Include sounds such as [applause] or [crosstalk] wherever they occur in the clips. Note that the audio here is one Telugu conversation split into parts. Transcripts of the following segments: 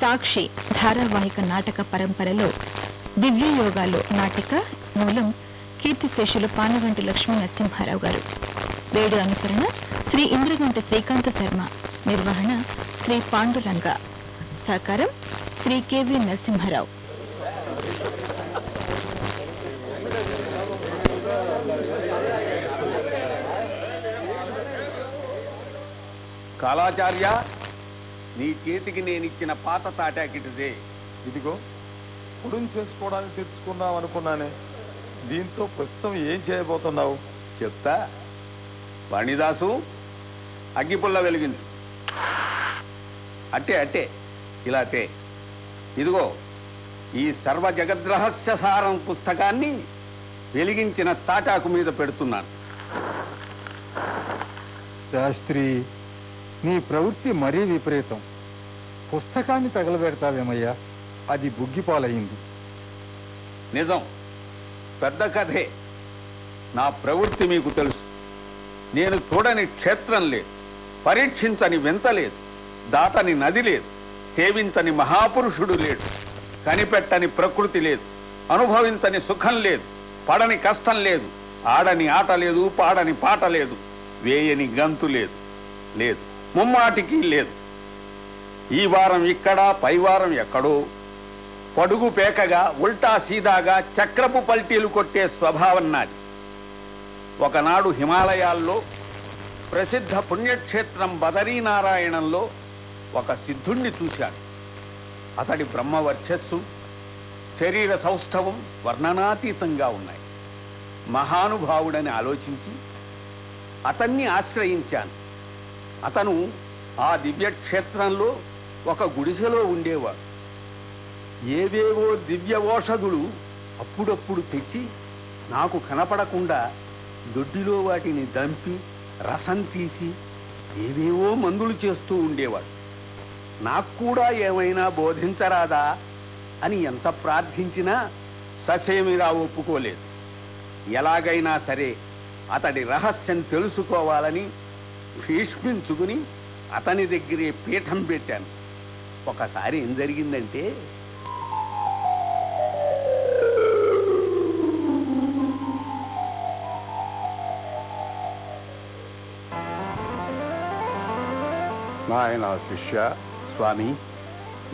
సాక్షి ధారావాహిక నాటక పరంపరలో దివ్య యోగాలు నాటిక మూలం కీర్తిశేషులు పానగంటి లక్ష్మీ నరసింహారావు గారు. వేడు అనుసరణ శ్రీ ఇంద్రగంటి శ్రీకాంత శర్మ. నిర్వహణ శ్రీ పాండురంగ. సహకారం శ్రీ కెవి నరసింహారావు. కాలాచార్య నీ చేతికి నేనిచ్చిన పాత తాటాకిటిదే ఇదిగో పుడుం చేసుకోవడానికి తెచ్చుకుందాం అనుకున్నానే. దీంతో ప్రస్తుతం ఏం చేయబోతున్నావు? చెప్తా. వాణిదాసు అగ్గిపుల్ల వెలిగించు. అట్టే అట్టే ఇలా అట్టే ఇదిగో ఈ సర్వ జగద్రహస్య సారం పుస్తకాన్ని వెలిగించిన తాటాకు మీద పెడుతున్నాను. శాస్త్రి నీ ప్రవృత్తి మరీ విపరీతం. పుస్తకాన్ని తగలబెడతావేమయ్యా? అది బుగ్గిపాలయ్యింది. నిజం. పెద్ద కథే. నా ప్రవృత్తి మీకు తెలుసు. నేను చూడని క్షేత్రం లేదు. పరీక్షించని వింత లేదు. దాటని నది లేదు. సేవించని మహాపురుషుడు లేడు. కనిపెట్టని ప్రకృతి లేదు. అనుభవించని సుఖం లేదు. పడని కష్టం లేదు. ఆడని ఆట లేదు. పాడని పాట లేదు. వేయని గంతు లేదు. లేదు. ముమ్మాటికి లేదు. ఈ వారం ఇక్కడ పైవారం ఎక్కడో. పడుగు పేకగా ఉల్టా సీదాగా చక్రపు పల్టీలు కొట్టే స్వభావం నాది. ఒకనాడు హిమాలయాల్లో ప్రసిద్ధ పుణ్యక్షేత్రం బదరీనారాయణంలో ఒక సిద్ధుణ్ణి చూశాడు అతడి బ్రహ్మ వర్చస్సు శరీర సౌష్ఠవం వర్ణనాతీతంగా ఉన్నాయి. మహానుభావుడని ఆలోచించి అతన్ని ఆశ్రయించాను. అతను ఆ దివ్యక్షేత్రంలో ఒక గుడిసెలో ఉండేవాడు. ఏవేవో దివ్య ఓషధులు అప్పుడప్పుడు తెచ్చి నాకు కనపడకుండా దొడ్డిలో వాటిని దంపి రసం తీసి ఏవేవో మందులు చేస్తూ ఉండేవాడు. నాకు కూడా ఏమైనా బోధించరాదా అని ఎంత ప్రార్థించినా ససేమిరా ఒప్పుకోలేదు. ఎలాగైనా సరే అతడి రహస్యం తెలుసుకోవాలని భీష్మించుకుని అతని దగ్గరే పీఠం పెట్టాను. ఒకసారి ఏం జరిగిందంటే నాయన శిష్య స్వామి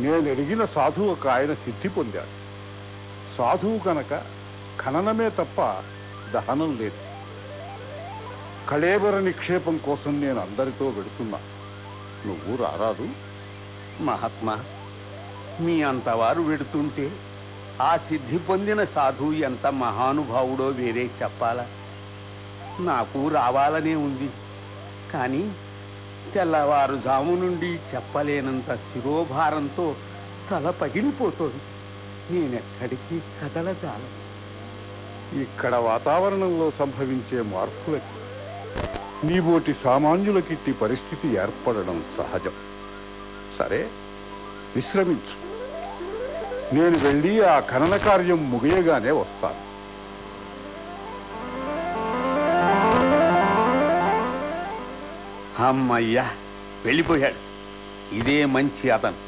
నేను ఎరిగిన సాధువు ఒక ఆయన సిద్ధి పొందాడు. సాధువు కనుక ఖననమే తప్ప దహనం లేదు. కళేబర నిక్షేపం కోసం నేను అందరితో వెడుతున్నా నువ్వు రారాదు. మహాత్మా మీ అంతవారు వెడుతుంటే ఆ సిద్ధి పొందిన సాధువు ఎంత మహానుభావుడో వేరే చెప్పాలా? నాకు రావాలనే ఉంది. కానీ తెల్లవారుజాము నుండి చెప్పలేనంత శిరోభారంతో తల పగిలిపోతుంది. నేనెక్కడికి కదలజాలను ఇక్కడ వాతావరణంలో సంభవించే మార్పులకి నీబోటి సామాన్యులకిట్టి పరిస్థితి ఏర్పడడం సహజం. సరే విశ్రమించు. నేను వెళ్ళి ఆ ఖనన కార్యం ముగియగానే వస్తాను. అమ్మయ్యా వెళ్ళిపోయాడు. ఇదే మంచి అతను.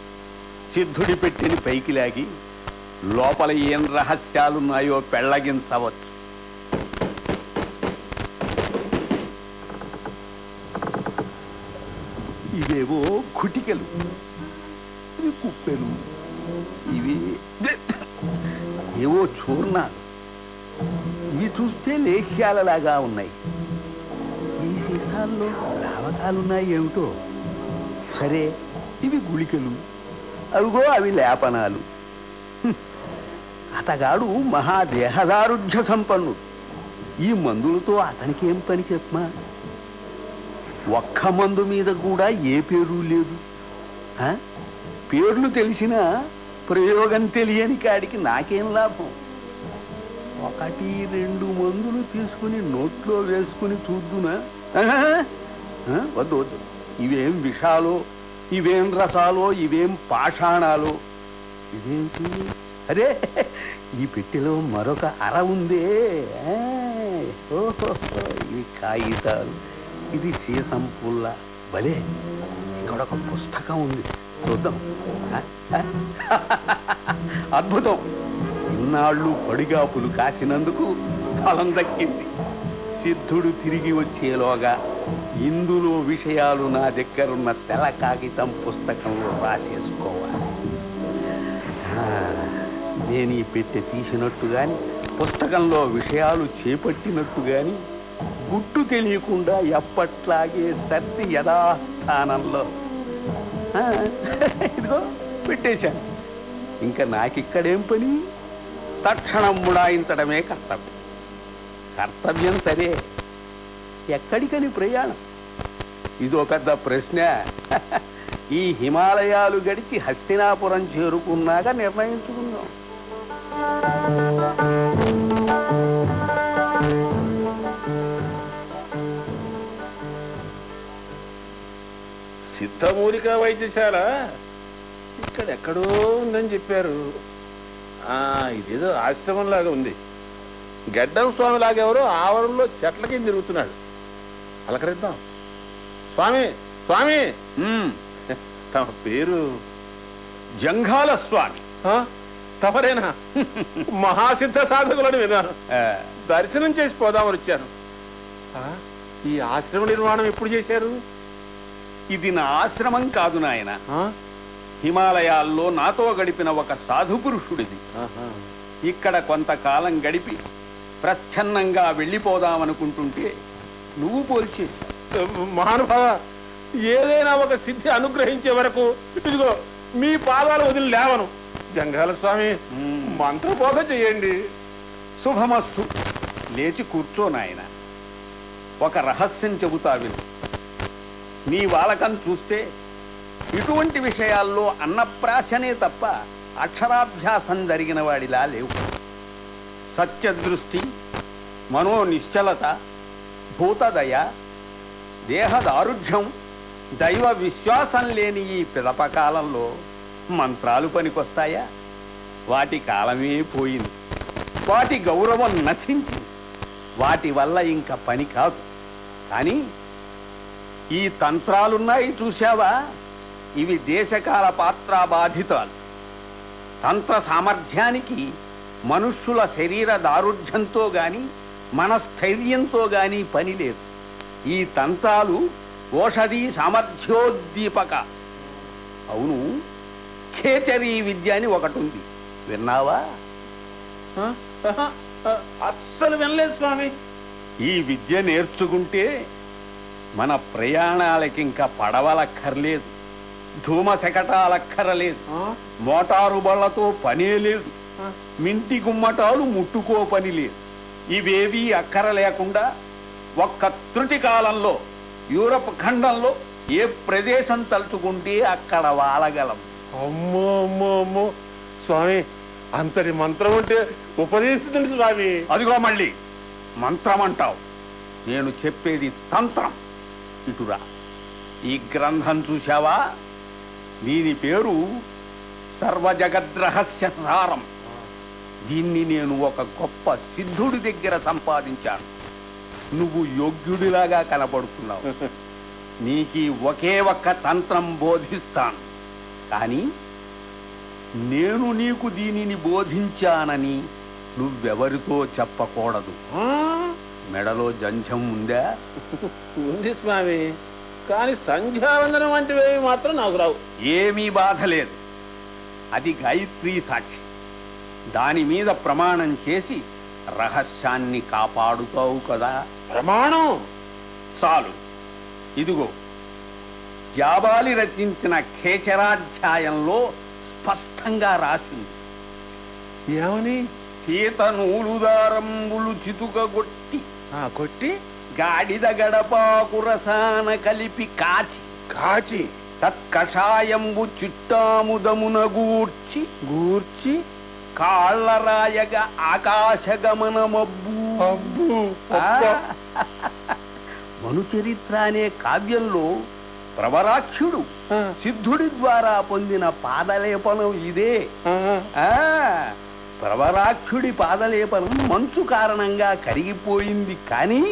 సిద్ధుడి పెట్టిన పైకి లాగి లోపల ఏం రహస్యాలున్నాయో పెళ్ళగించవచ్చు ఇవేవో కుటికలు. ఇవి కుప్పెలు. ఇవి ఏవో చూర్ణాలు. ఇవి చూస్తే లేఖ్యాలలాగా ఉన్నాయి. ఈ సీసాల్లో లావకాలున్నాయి ఏమిటో? సరే ఇవి గుళికలు. అవిగో అవి లేపనాలు. అతగాడు మహాదేహదారుఢ్య సంపన్నుడు. ఈ మందులతో అతనికేం పని చెప్పమా? ఒక్క మందు మీద కూడా ఏ పేరు లేదు. ఆ? పేర్లు తెలిసినా ప్రయోగం తెలియని కాడికి నాకేం లాభం? ఒకటి రెండు మందులు తీసుకుని నోట్లో వేసుకుని చూద్దునా? వద్దు వద్దు. ఇవేం విషాలో ఇవేం రసాలో ఇవేం పాషాణాలో? ఇదేంటి? అరే ఈ పెట్టెలో మరొక అర ఉందే. ఓహో ఈ కాగితాలు. ఇది సీసం పుల్ల భలే ఇక్కడ ఒక పుస్తకం ఉంది. చూద్దాం. అద్భుతం. ఇన్నాళ్ళు పడిగాపులు కాసినందుకు ఫలం దక్కింది. సిద్ధుడు తిరిగి వచ్చేలోగా ఇందులో విషయాలు నా దగ్గరున్న తెల కాగితం పుస్తకంలో రాసేసుకోవాలి. నేను ఈ పెట్టె తీసినట్టు గాని పుస్తకంలో విషయాలు చేపట్టినట్టు గాని గుట్టు తెలియకుండా ఎప్పట్లాగే సర్ది యథాస్థానంలో. ఇదిగో పెట్టేశాను. ఇంకా నాకిక్కడేం పని? తక్షణం ముడాయించడమే కర్తవ్యం. కర్తవ్యం సరే ఎక్కడికని ప్రయాణం? ఇదో పెద్ద ప్రశ్న. ఈ హిమాలయాలు గడిచి హస్తినాపురం చేరుకున్నాక నిర్ణయించుకుందాం. సిద్ధమూలిక వైద్యశాల? ఇక్కడ ఎక్కడో ఉందని చెప్పారు. ఆ ఇదేదో ఆశ్రమం లాగా ఉంది. గడ్డం స్వామి లాగెవరో ఆవరణలో చెట్ల కింద తిరుగుతున్నాడు. అలకరిద్దాం స్వామి స్వామి! [laughs] తమ పేరు జంఘాల స్వామి. ఆ? తమరేనా? [laughs] మహాసిద్ధ సాధకులని విన్నాను దర్శనం చేసి పోదామని వచ్చాను. ఆ? ఈ ఆశ్రమ నిర్మాణం ఎప్పుడు చేశారు? ఇది నా ఆశ్రమం కాదు నాయన? హిమాలయాల్లో నాతో గడిపిన ఒక సాధు పురుషుడిది. ఇక్కడ కొంతకాలం గడిపి ప్రచ్ఛన్నంగా వెళ్ళిపోదామనుకుంటుంటే నువ్వు పోల్చేశావు మహానుభావ ఏదైనా ఒక సిద్ధి అనుగ్రహించే వరకు ఇదిగో మీ పాదాలు వదిలి లేవను. జంగాల స్వామి. మంత్రబోధ చేయండి. శుభమస్తు. లేచి కూర్చో నాయన. ఒక రహస్యం చెబుతా విను. నీ వాలకం చూస్తే ఇటువంటి విషయాల్లో అన్నప్రాశనే తప్ప అక్షరాభ్యాసం జరిగిన వాడిలా లేవు. సత్యదృష్టి మనో నిశ్చలత భూతదయ దేహదారుఢ్యం దైవ విశ్వాసం లేని ఈ పిదపకాలంలో మంత్రాలు పనికొస్తాయా? వాటి కాలమే పోయింది. వాటి గౌరవం నశించింది. వాటి వల్ల ఇంకా పని కాదు. కానీ ఈ తంత్రాలున్నాయి చూశావా? ఇవి దేశకాల పాత్రా బాధితాలు తంత్ర సామర్థ్యానికి మనుష్యుల శరీర దారుఢ్యంతో గాని మన స్థైర్యంతో గాని పని లేదు. ఈ తంత్రాలు ఓషధి సామర్థ్యోద్దీపక. అవును ఖేచరీ విద్య అని ఒకటి ఉంది విన్నావా అస్సలు వినలేదు స్వామి. ఈ విద్య నేర్చుకుంటే మన ప్రయాణాలకింకా పడవలక్కర్లేదు. ధూమ శకటాలక్కరలేదు ఆ? మోటారు బళ్ళతో పనే లేదు? మింటి గుమ్మటాలు ముట్టుకో పని లేదు ఇవేవీ అక్కర లేకుండా ఒక్క త్రుటి కాలంలో యూరప్ ఖండంలో ఏ ప్రదేశం తలుచుకుంటే అక్కడ వాలగలం. అమ్మో అమ్మో అమ్మో. స్వామి అంతటి మంత్రం ఉంటే ఉపదేశించండి స్వామి. అదిగో మళ్ళీ మంత్రం అంటావు నేను చెప్పేది తంత్రం. ఇటురా ఈ గ్రంథం చూశావా? దీని పేరు సర్వజగద్రహస్య సారం. దీన్ని నేను ఒక గొప్ప సిద్ధుడి దగ్గర సంపాదించాను. నువ్వు యోగ్యుడిలాగా కనపడుతున్నావు [laughs] నీకీ ఒకే ఒక్క తంత్రం బోధిస్తాను. కానీ నేను నీకు దీనిని బోధించానని నువ్వెవరితో చెప్పకూడదు? మెడలో జంఝం ఉందా? ఉంది స్వామి కానీ సంధ్యావందనం వంటివి మాత్రం నాకు రావు. ఏమీ బాధ లేదు. అది గాయత్రీ సాక్షి. దాని మీద ప్రమాణం చేసి రహస్యాన్ని కాపాడుతావు కదా. ప్రమాణం? చాలు. ఇదిగో జాబాలి రచించిన ఖేచరాధ్యాయంలో స్పష్టంగా రాసింది. ఏమని? సీత నూలుదారంబులు చితుకగొట్టి కొట్టి గాడిద గడపాకు రసాన కలిపి కాచి. కాచి. తత్కషాయంబు చిట్టాముదమున గూర్చి. గూర్చి కాళ్ళరాయగా ఆకాశగమనమబ్బు. అబ్బు. మనుచరిత్ర అనే కావ్యంలో ప్రవరాక్షుడు సిద్ధుడి ద్వారా పొందిన పాదలేపనం ఇదే. ప్రవరాక్షుడి పాదలేపనం మంచు కారణంగా కరిగిపోయింది కానీ.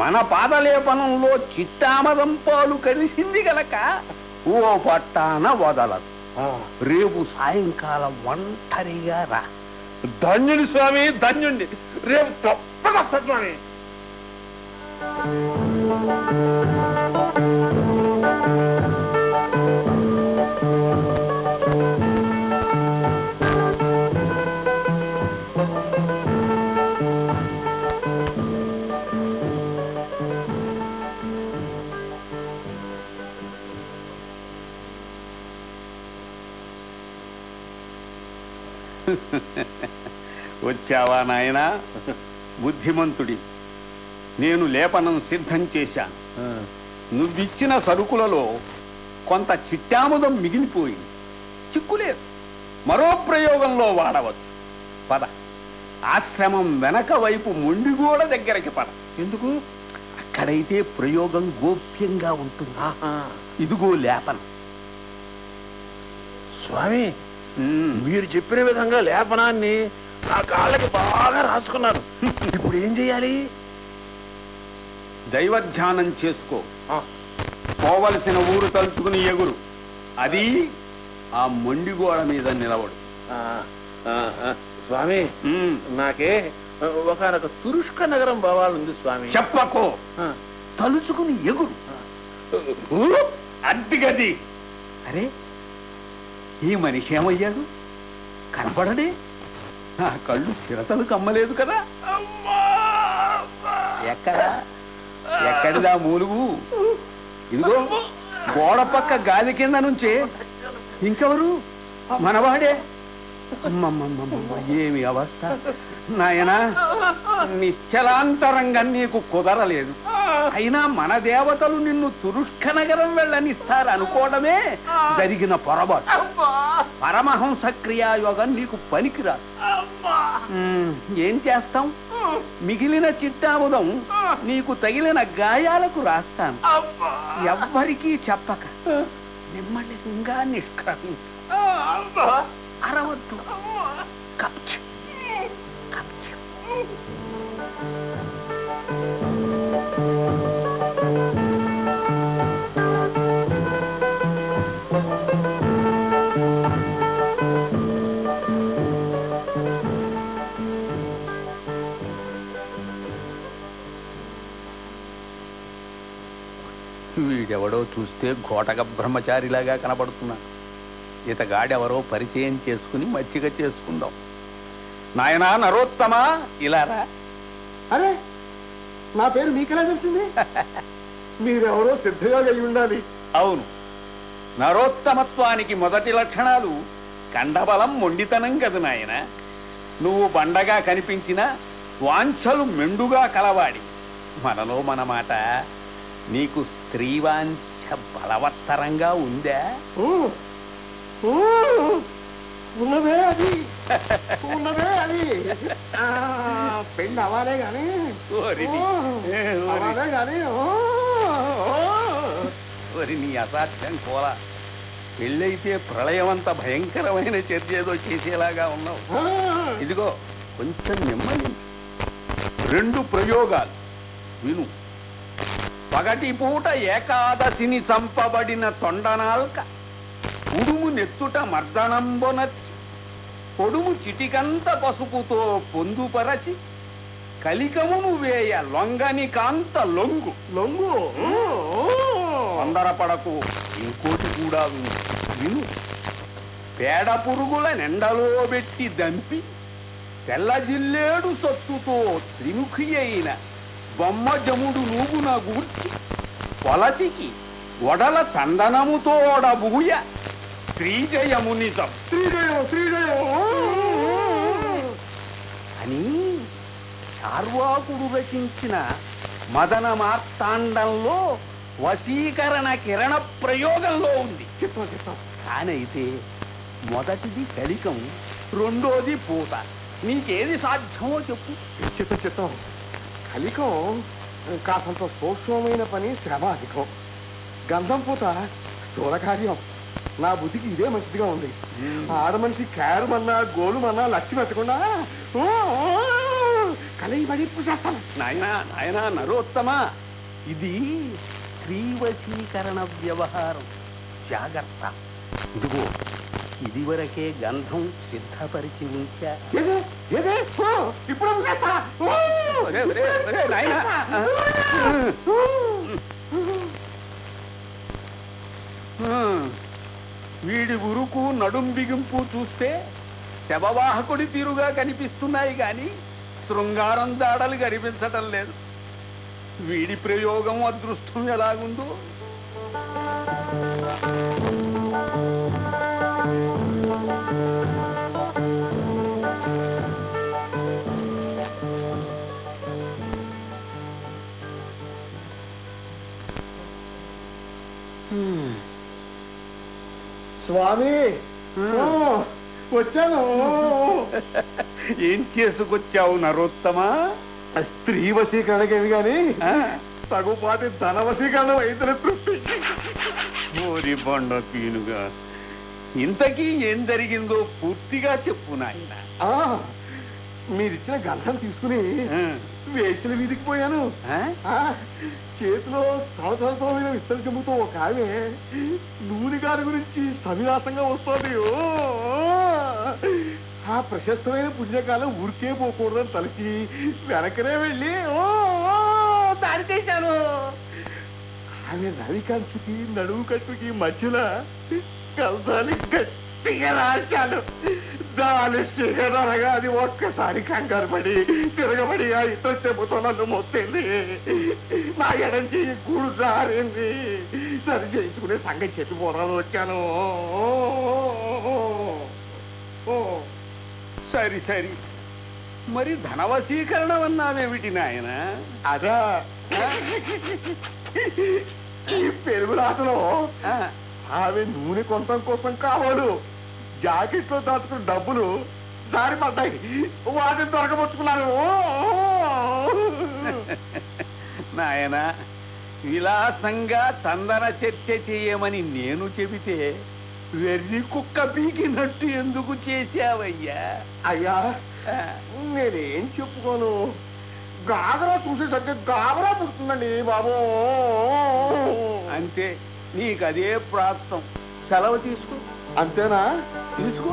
మన పాదలేపనంలో చిట్టామదం పాలు కలిసింది గనక ఓ పట్టాన వదలదు రేపు సాయంకాలం ఒంటరిగా రా. ధన్యుని స్వామి ధన్యుణ్ణి. రేపు తప్పక స్వామి వచ్చావా నాయనా? బుద్ధిమంతుడి. నేను లేపనం సిద్ధం చేశాను నువ్విచ్చిన సరుకులలో కొంత చిట్టాముదం మిగిలిపోయింది. చిక్కులేదు. మరో ప్రయోగంలో వాడవచ్చు. పద. ఆశ్రమం వెనక వైపు మొండిగోడ దగ్గరికి పద. ఎందుకు? అక్కడైతే ప్రయోగం గోప్యంగా ఉంటుంది. ఇదిగో లేపనం. స్వామి. మీరు చెప్పిన విధంగా లేపనాన్ని నా కాళ్ళకి బాగా రాసుకున్నాను. ఇప్పుడు ఏం చేయాలి? దైవధ్యానం చేసుకో. ఆ, పోవలసిన ఊరు తలుచుకుని ఎగురు. అది ఆ మొండిగోడ మీద నిలబడు. ఆ, ఆ, ఆ, స్వామి. నాకే ఒకనొక తురుష్క నగరం పోవాలంది స్వామి. చెప్పకో. ఆ, తలుచుకుని ఎగురు. అడ్డిగది అరే ఈ మనిషి ఏమయ్యాడు? కనపడడే నా కళ్ళు చిరతలు కమ్మలేదు కదా? ఎక్కడ? ఎక్కడిదా మూలుగు? ఇదిగో గోడ పక్క గాలి కింద నుంచే ఇంకెవరు? మనవాడే. ఏమి అవస్థ? నాయనా నిశ్చలాంతరంగా నీకు కుదరలేదు. అయినా మన దేవతలు నిన్ను తురుష్క నగరం వెళ్ళనిస్తారు అనుకోవడమే జరిగిన పొరపాటు. పరమహంస క్రియాయోగం నీకు పనికిరాదు. ఉమ్, ఏం చేస్తాం? మిగిలిన చిట్టాముదం నీకు తగిలిన గాయాలకు రాస్తాను. ఎవ్వరికీ చెప్పక నెమ్మదిగా నిష్క్రమించు. అరవద్దు. కప్చు. కప్చు. వీడెవడో చూస్తే ఘోటక బ్రహ్మచారిలాగా కనబడుతున్నాడు ఇతగాడెవరో పరిచయం చేసుకుని మచ్చిక చేసుకుందాం. నాయనా నరోత్తమా? ఇలారా అరే నా పేరు మీకెలా తెలిసింది [laughs] మీరెవరో సిద్ధగా అయి ఉండాలి. అవును. నరోత్తమత్వానికి మొదటి లక్షణాలు కండబలం మొండితనం కదు నాయన. నువ్వు బండగా కనిపించిన వాంఛలు మెండుగా కలవాడి. మనలో మన మాట నీకు స్త్రీవాంఛ బలవత్తరంగా ఉందా? ఉన్నదే అది. ఉన్నదే అది. పెళ్ళి అవ్వాలే గాని. అవ్వాలే గాని. మరి నీ అసాధ్యం కోలా. పెళ్ళైతే ప్రళయమంత భయంకరమైన చర్య ఏదో చేసేలాగా ఉన్నావు. ఇదిగో కొంచెం నెమ్మది. రెండు ప్రయోగాలు విను. పగటి పూట ఏకాదశిని చంపబడిన తొండనాల్క. నెత్తుట మర్దనంబొనచ్చి పొడుము చిటికంత పసుపుతో పొందుపరచి కలికమును వేయ లొంగని కాంత లొంగు. లొంగు. తొందరపడకు ఇంకోటి కూడా విను. విను. పేడ పురుగుల నెండలో పెట్టి దంపి తెల్ల జిల్లేడు సత్తుతో త్రిముఖి అయిన బొమ్మ జముడు నూగున గూర్చి పొలతికి వడల చందనముతోడ బూయ శ్రీజయమునిజం. శ్రీజయం శ్రీజయం. అని చార్వాకుడు రచించిన మదన మార్తాండంలో వశీకరణ కిరణ ప్రయోగంలో ఉంది. చెప్తాం చెప్తాం కానైతే మొదటిది కలికం రెండోది పూత. నీకేది సాధ్యమో చెప్పు. చిత్తం చిత్తం కలికం కాసంత సూక్ష్మమైన పని శ్రమ అధికం. గంధం పూత స్థూల కార్యం నా బుద్ధికి ఇదే మంచిదిగా ఉంది. ఆడమనిషి క్యారమన్నా గోలుమన్నా లక్ష్యం పెట్టకుండా కలయి మడిప్పు చేస్తాను నాయనా నాయనా నరోత్తమా. ఇది స్త్రీ వశీకరణ వ్యవహారం. జాగ్రత్త. ఇదిగో ఇదివరకే గంధం సిద్ధపరిచి ఉంచా. ఇప్పుడు నాయనా. వీడి ఉరుకు నడుం బిగింపు చూస్తే శవవాహకుడి తీరుగా కనిపిస్తున్నాయి గాని శృంగారం దాడలు కనిపించటం లేదు. వీడి ప్రయోగం అదృష్టం ఎలాగుందో? స్వామి. వచ్చాను. [laughs] ఏం చేసుకొచ్చావు నరోత్తమా? స్త్రీ వశీకరణకేమి గాని? తగుపాటి ధన వశీకరణ అయితే తృప్తి ఓరి బండ పీనుగా ఇంతకీ ఏం జరిగిందో పూర్తిగా చెప్పు నాయన. మీరిచ్చిన గంధం తీసుకుని వేసిన వీధికి పోయాను. చేతిలో సంవత్సరంతో మీద విస్తరి చెబుతూ ఒక ఆమె నూనె గారి గురించి సవిలాసంగా వస్తుంది. ఓ! ఆ ప్రశస్తమైన పుణ్యకాలం ఊరికే పోకూడదని తలచి వెనకనే వెళ్ళి ఓ దారి చేశాను ఆమె రవి కంచుకి నడువు కట్టుకి మధ్యన కలసాలి గట్టిగా రాశాను దాని శిఖరగా అది ఒక్కసారి కంగారు పడి తిరగబడి ఆ ఇద్దరు చెబుతూ నన్ను మొత్తింది నా ఎడం చెయ్యి గూడు జారింది. సరి చేయించుకునే సంగతి చెప్పిపోరాను వచ్చాను. ఓ సరి సరి. మరి ధనవశీకరణం అన్నావేమిటి నాయన? అదా. ఈ పెరుగులాటలో ఆమె నూనె కొనటం కోసం కావాలు జాకెట్లో దాచుకున్న డబ్బులు దారి పడ్డాయి. వాటిని దొరకబుచ్చుకున్నాను [laughs] నాయన విలాసంగా చందన చర్చ చేయమని నేను చెబితే వెర్రి కుక్క పీకినట్టు ఎందుకు చేశావయ్యా? అయ్యా నేనేం చెప్పుకోను? గాబరా చూసేసరికి గాబరా పుడుతుందండి బాబు. అంతే నీకదే ప్రాప్తం. సెలవు తీసుకో. అంతేనా? తీసుకో.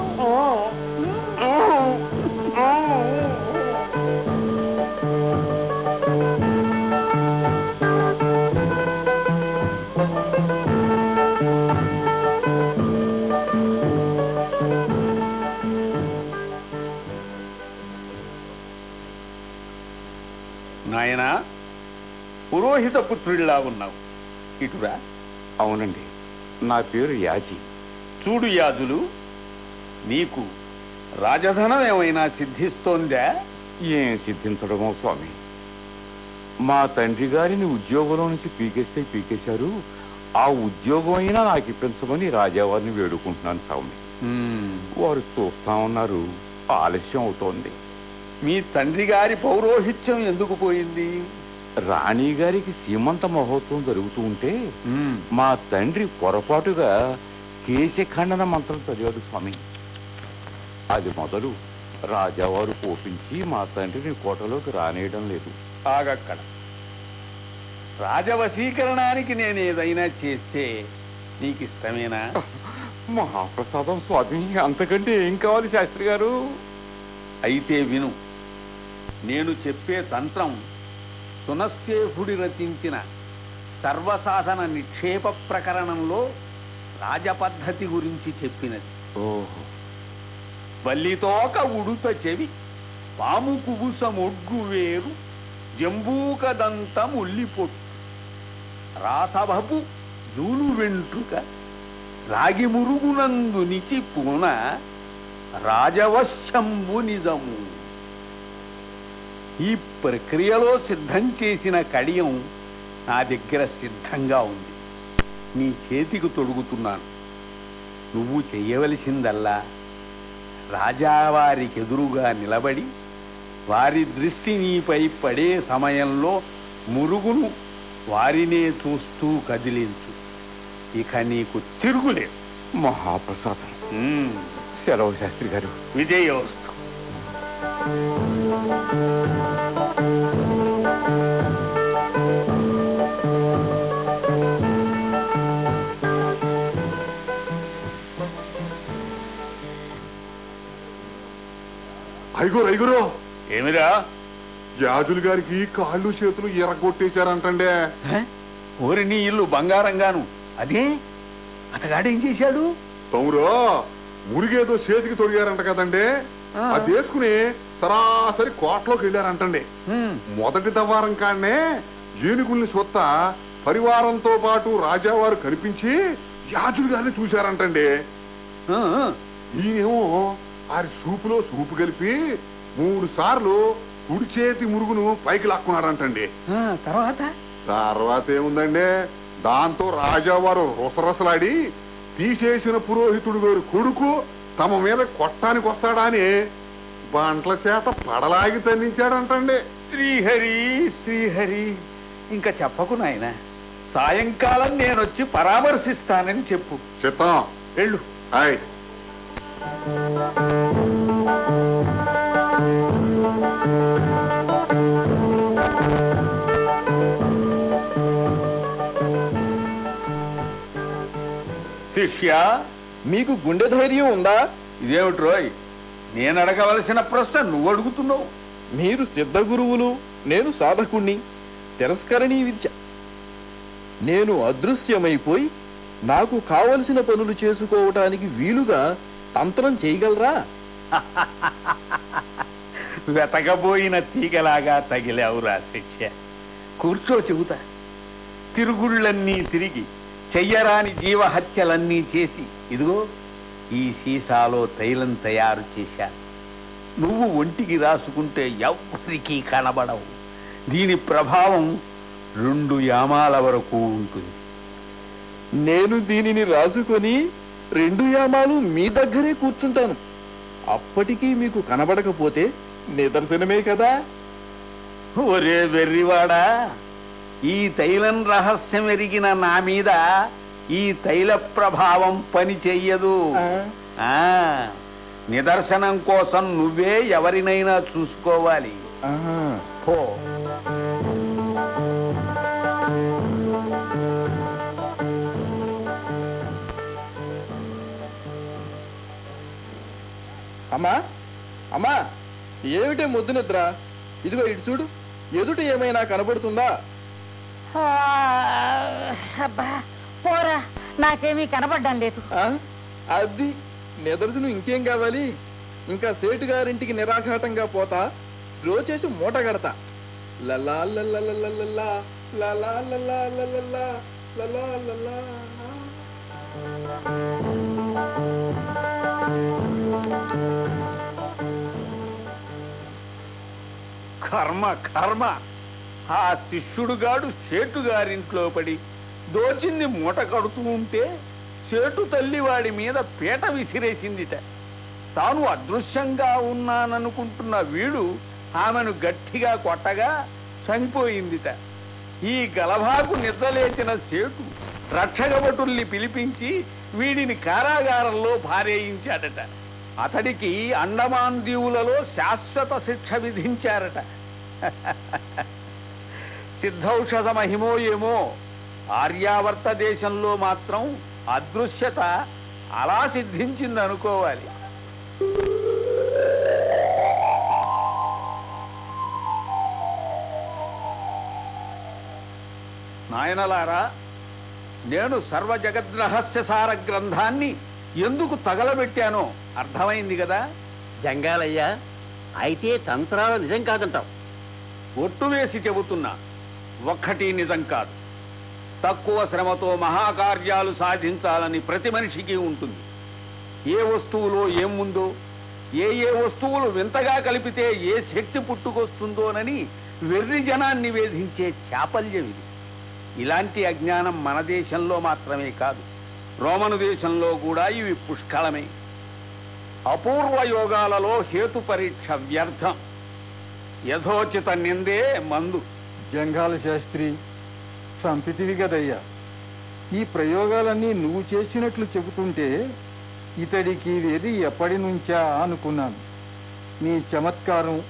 నాయనా పురోహిత పుత్రుడిలా ఉన్నావు. ఇటురా. అవునండి. నా పేరు యాజీ. చూడు యాదులు నీకు రాజధనం ఏమైనా సిద్ధిస్తోందా? ఏం సిద్ధించడమో స్వామి. మా తండ్రి గారిని ఉద్యోగంలో నుంచి పీకేస్తే పీకేశారు. ఆ ఉద్యోగం అయినా నాకు ఇప్పించమని రాజావారిని వేడుకుంటున్నాను స్వామి. వారు చూస్తా ఉన్నారు. ఆలస్యం అవుతోంది. మీ తండ్రి గారి పౌరోహిత్యం ఎందుకు పోయింది? రాణి గారికి సీమంత మహోత్సవం జరుగుతూ ఉంటే మా తండ్రి పొరపాటుగా కేశఖండన మంత్రం చదివాడు స్వామి. అది మొదలు రాజావారు కోపించి మా తండ్రిని కోటలోకి రానేయడం లేదు. ఆగక్కడ రాజవశీకరణానికి నేను ఏదైనా చేస్తే నీకు ఇష్టమేనా [laughs] మహాప్రసాదం స్వామి అంతకంటే ఏం కావాలి శాస్త్రి గారు? అయితే విను. నేను చెప్పే తంత్రం సునస్సేఫుడి రచించిన సర్వసాధన నిక్షేప ప్రకరణంలో రాజపద్ధతి గురించి చెప్పినది. ఓహో. వల్లితోక ఉడుత చెవి పాము కుబుసమొడ్గు వేరు జంబూకదంతం ఉల్లిపొట్టు రాసభపు జూలు వెంట్రుక రాగి మురుగునందు నిచి పూన రాజవశంబు నిజము. ఈ ప్రక్రియలో సిద్ధం చేసిన కడియం నా దగ్గర సిద్ధంగా ఉంది. నీ చేతికి తొడుగుతున్నాను. నువ్వు చెయ్యవలసిందల్లా. రాజావారికి ఎదురుగా నిలబడి వారి దృష్టి నీపై పడే సమయంలో మురుగును వారినే చూస్తూ కదిలించు. ఇక నీకు తిరుగులేదు మహాప్రసాదం. సెలవు శాస్త్రి గారు. విజయోస్తు ఐగురు ఐగురు. ఏమిరా? యాజులు గారికి కాళ్ళు చేతులు ఎర్రగొట్టేశారంటండే హ? ఊరి నీ ఇల్లు బంగారంగాను. అదే? అతగాడేం చేశాడు? తమ్ముడు మురిగేదో చేతికి తొడిగారంట కదండి. ఆ. అది వేసుకుని సరాసరి కోటలోకి వెళ్ళారంటండి. మొదటి దవారం కాడనే ఏనుగుల్ని సొత్త పరివారంతో పాటు రాజావారు కనిపించి యాజులు గారిని చూశారంటండి. ఈయనేమో ఆరి సూపులో సూపు కలిపి మూడు సార్లు కుడి చేతి మురుగును పైకి లాక్కున్నారంటండి తర్వాత? తర్వాత ఏముందండి? దాంతో రాజావారు రొసరసలాడి తీసేసిన పురోహితుడు గారు కొడుకు తమ మీద కొట్టానికి వస్తాడా అని బంట్ల చేత పడలాగి తన్నించాడంటండి శ్రీహరి శ్రీహరి. ఇంకా చెప్పకు నాయన. సాయంకాలం నేనొచ్చి పరామర్శిస్తానని చెప్పు. చిత్తం వెళ్ళు. హాయ్ శిష్య మీకు గుండె ధైర్యం ఉందా? ఇదేమిటి రోయ్? నేను అడగవలసిన ప్రశ్న నువ్వు అడుగుతున్నావు. మీరు సిద్ధ గురువులు నేను సాధకుణ్ణి తిరస్కరణీ విద్య. నేను అదృశ్యమైపోయి నాకు కావలసిన పనులు చేసుకోవటానికి వీలుగా తంత్రం చేయగలరా? వెతకబోయిన తీగలాగా తగిలేవురా శిక్ష. కూర్చో చెబుతా. తిరుగుళ్ళన్నీ తిరిగి చెయ్యరాని జీవహత్యలన్నీ చేసి ఇదిగో ఈ సీసాలో తైలం తయారు చేశా. నువ్వు ఒంటికి రాసుకుంటే ఎవరికి కనబడవు. దీని ప్రభావం రెండు యామాల వరకు ఉంటుంది. నేను దీనిని రాసుకొని రెండు యామాలు మీ దగ్గరే కూర్చుంటాను. అప్పటికీ మీకు కనబడకపోతే నిదర్శనమే కదా. ఒరే వెర్రివాడా ఈ తైలం రహస్యం ఎరిగిన నా మీద ఈ తైల ప్రభావం పని చెయ్యదు. నిదర్శనం కోసం నువ్వే ఎవరినైనా చూసుకోవాలి. పో. అమ్మా అమ్మా ఏమిటే ముద్దు నిద్ర ఇదిగో ఇటు చూడు ఎదుట ఏమైనా కనబడుతుందా అబ్బా పోరా నాకేమీ కనబడ్డం లేదు? అది నిద్రను ఇంకేం కావాలి ఇంకా సేటు గారింటికి నిరాఘాటంగా పోతా రోజేసి మూట కడతా లలా లలా లలా లలా, లలా లలా లలా, లలా కర్మ కర్మ. ఆ శిష్యుడుగాడు సేటు గారింట్లో పడి దోచింది మూట కడుతూ ఉంటే సేటు తల్లివాడి మీద పీట విసిరేసిందిట. తాను అదృశ్యంగా ఉన్నాననుకుంటున్న వీడు ఆమెను గట్టిగా కొట్టగా చనిపోయిందిట. ఈ గలభాకు నిద్రలేచిన సేటు రక్షకభటుల్ని పిలిపించి వీడిని కారాగారంలో భారేయించాడట అతడికి అండమాన్ దీవులలో శాశ్వత శిక్ష విధించారట. సిద్ధౌషధ మహిమో ఏమో ఆర్యావర్త దేశంలో మాత్రం అదృశ్యత అలా సిద్ధించింది అనుకోవాలి. నాయనలారా నేను సర్వ జగద్రహస్యసార గ్రంథాన్ని ఎందుకు తగలబెట్టానో అర్థమైంది కదా? జంగాలయ్యా అయితే తంత్రాలు నిజం కాదంటావు. ఒట్టు వేసి చెబుతున్నా. ఒక్కటి నిజం కాదు. తక్కువ శ్రమతో మహాకార్యాలు సాధించాలని ప్రతి మనిషికి ఉంటుంది. ఏ వస్తువులో ఏముందో ఏ ఏ వస్తువులు వింతగా కలిపితే ఏ శక్తి పుట్టుకొస్తుందోనని వెర్రి జనాన్ని వేధించే చాపల్యం ఇది ఇలాంటి అజ్ఞానం మన దేశంలో మాత్రమే కాదు. రోమను దేశంలో కూడా ఇవి పుష్కలమే. అపూర్వ యోగాలలో హేతు పరీక్ష వ్యర్థం. యథోచిత నిందే మందు. జంఘాల శాస్త్రి చంపితివి కదయ్యా ఈ ప్రయోగాలన్నీ నువ్వు చేసినట్లు చెబుతుంటే ఇతడికి ఇది ఎప్పటి నుంచా అనుకున్నాను. నీ చమత్కారం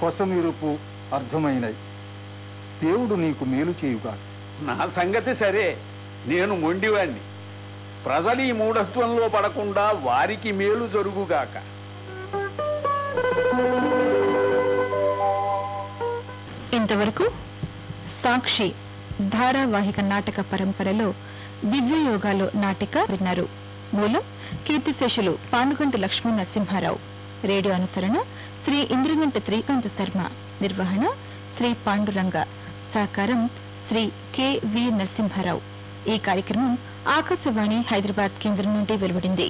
కొసమిరుపు అర్థమైనవి దేవుడు నీకు మేలు చేయుగా. నా సంగతి సరే నేను మొండివాణ్ణి. ప్రజలు ఈ మూఢత్వంలో పడకుండా వారికి మేలు జరుగుగాక. ఇంతవరకు సాక్షి ధారావాహిక నాటక పరంపరలో దివ్యయోగాలు నాటిక విన్నారు. మూలం కీర్తిశేషులు పానుగంటి లక్ష్మీ నరసింహారావు రేడియో అనుసరణ శ్రీ ఇంద్రగంట శ్రీకాంత్ శర్మ. నిర్వహణ శ్రీ పాండురంగ. సహకారం శ్రీ కె వి నరసింహారావు. ఈ కార్యక్రమం ఆకాశవాణి హైదరాబాద్ కేంద్రం నుండి వెలువడింది.